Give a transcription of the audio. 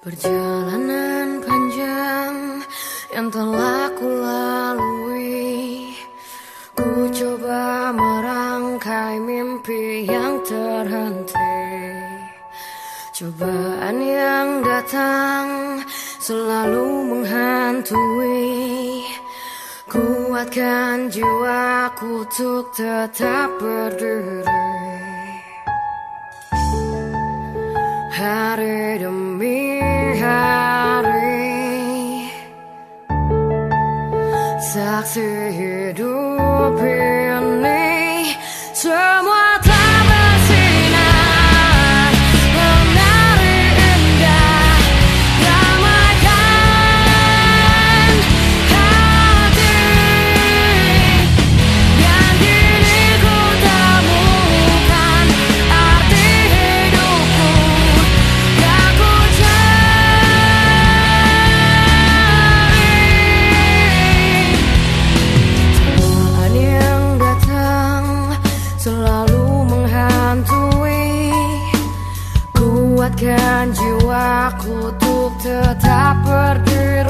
Perjalanan panjang yang telah ku lalui. Ku coba merangkai mimpi yang terhenti. Cobaan yang datang selalu menghantui. Kuatkan jiwaku untuk tetap berdiri. Hari demi to tetap berdiri.